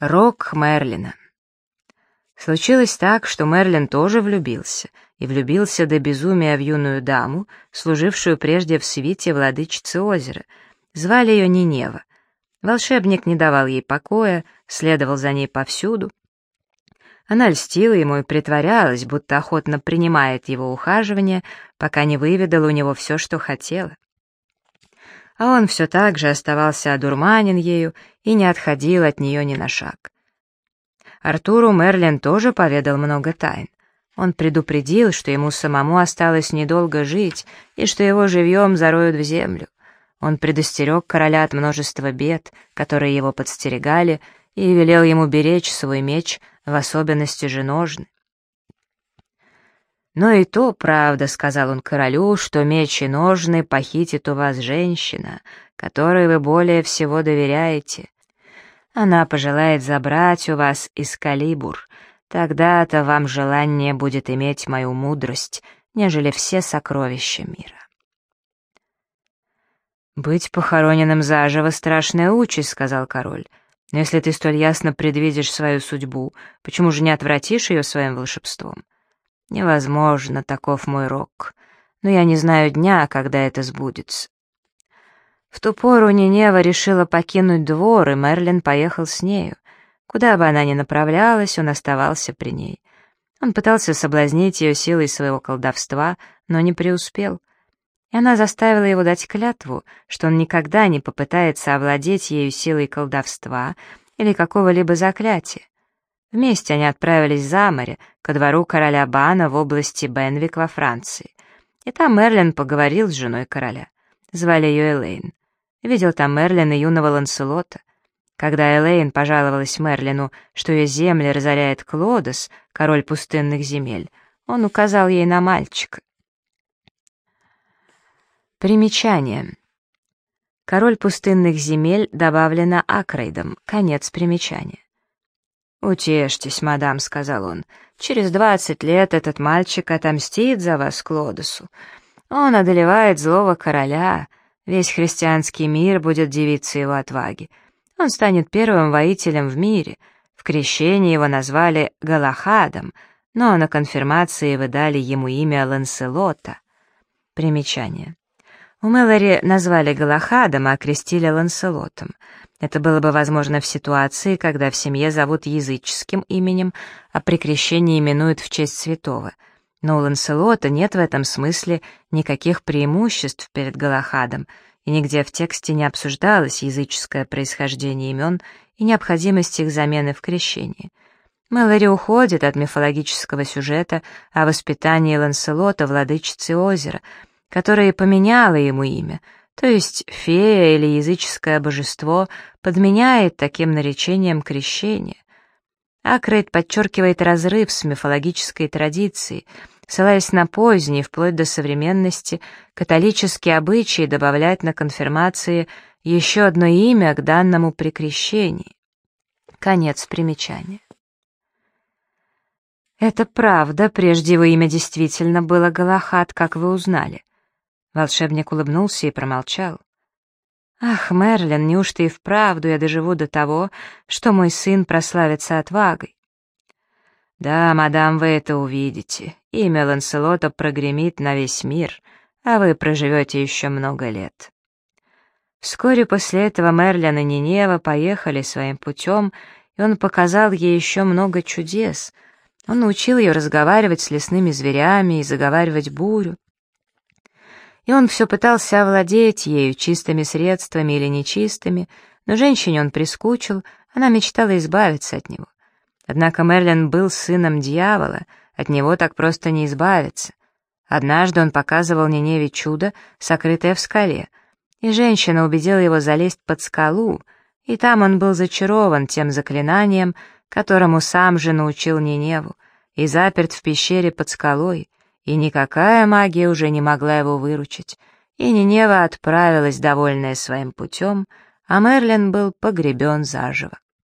Рок Мерлина. Случилось так, что Мерлин тоже влюбился, и влюбился до безумия в юную даму, служившую прежде в свите владычицы озера. Звали ее Нинева. Волшебник не давал ей покоя, следовал за ней повсюду. Она льстила ему и притворялась, будто охотно принимает его ухаживание, пока не выведала у него все, что хотела а он все так же оставался одурманен ею и не отходил от нее ни на шаг. Артуру Мерлин тоже поведал много тайн. Он предупредил, что ему самому осталось недолго жить, и что его живьем зароют в землю. Он предостерег короля от множества бед, которые его подстерегали, и велел ему беречь свой меч, в особенности же ножны. «Но и то правда», — сказал он королю, — «что меч и ножны похитит у вас женщина, которой вы более всего доверяете. Она пожелает забрать у вас искалибур. Тогда-то вам желание будет иметь мою мудрость, нежели все сокровища мира». «Быть похороненным заживо — страшная участь», — сказал король. «Но если ты столь ясно предвидишь свою судьбу, почему же не отвратишь ее своим волшебством?» Невозможно, таков мой рок. Но я не знаю дня, когда это сбудется. В ту пору Нинева решила покинуть двор, и Мерлин поехал с нею. Куда бы она ни направлялась, он оставался при ней. Он пытался соблазнить ее силой своего колдовства, но не преуспел. И она заставила его дать клятву, что он никогда не попытается овладеть ею силой колдовства или какого-либо заклятия. Вместе они отправились за море, ко двору короля Бана в области Бенвик во Франции. И там Мерлин поговорил с женой короля. Звали ее Элейн. Видел там Мерлин и юного Ланселота. Когда Элейн пожаловалась Мерлину, что ее земли разоряет Клодос, король пустынных земель, он указал ей на мальчика. Примечание. Король пустынных земель добавлено Акрейдом. Конец примечания. «Утешьтесь, мадам», — сказал он, — «через двадцать лет этот мальчик отомстит за вас Клодосу. Он одолевает злого короля, весь христианский мир будет дивиться его отваге. Он станет первым воителем в мире. В крещении его назвали Галахадом, но на конфирмации выдали ему имя Ланселота». Примечание. У Мэлори назвали Галахадом, а крестили Ланселотом — это было бы возможно в ситуации, когда в семье зовут языческим именем, а при крещении именуют в честь святого. Но у Ланселота нет в этом смысле никаких преимуществ перед Галахадом, и нигде в тексте не обсуждалось языческое происхождение имен и необходимость их замены в крещении. Мэлори уходит от мифологического сюжета о воспитании Ланселота, владычицы озера, которая поменяла ему имя — то есть фея или языческое божество подменяет таким наречением крещение. Акрейд подчеркивает разрыв с мифологической традицией, ссылаясь на поздние, вплоть до современности, католические обычаи добавлять на конфирмации еще одно имя к данному при крещении. Конец примечания. Это правда, прежде его имя действительно было Галахат, как вы узнали. Волшебник улыбнулся и промолчал. «Ах, Мерлин, неужто и вправду я доживу до того, что мой сын прославится отвагой?» «Да, мадам, вы это увидите. Имя Ланселота прогремит на весь мир, а вы проживете еще много лет». Вскоре после этого Мерлин и Нинева поехали своим путем, и он показал ей еще много чудес. Он научил ее разговаривать с лесными зверями и заговаривать бурю и он все пытался овладеть ею чистыми средствами или нечистыми, но женщине он прискучил, она мечтала избавиться от него. Однако Мерлин был сыном дьявола, от него так просто не избавиться. Однажды он показывал Ниневе чудо, сокрытое в скале, и женщина убедила его залезть под скалу, и там он был зачарован тем заклинанием, которому сам же научил Ниневу, и заперт в пещере под скалой, и никакая магия уже не могла его выручить, и Нинева отправилась, довольная своим путем, а Мерлин был погребен заживо.